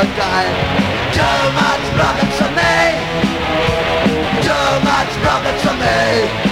Too much for me. Too much profit to. Too much profit for for me.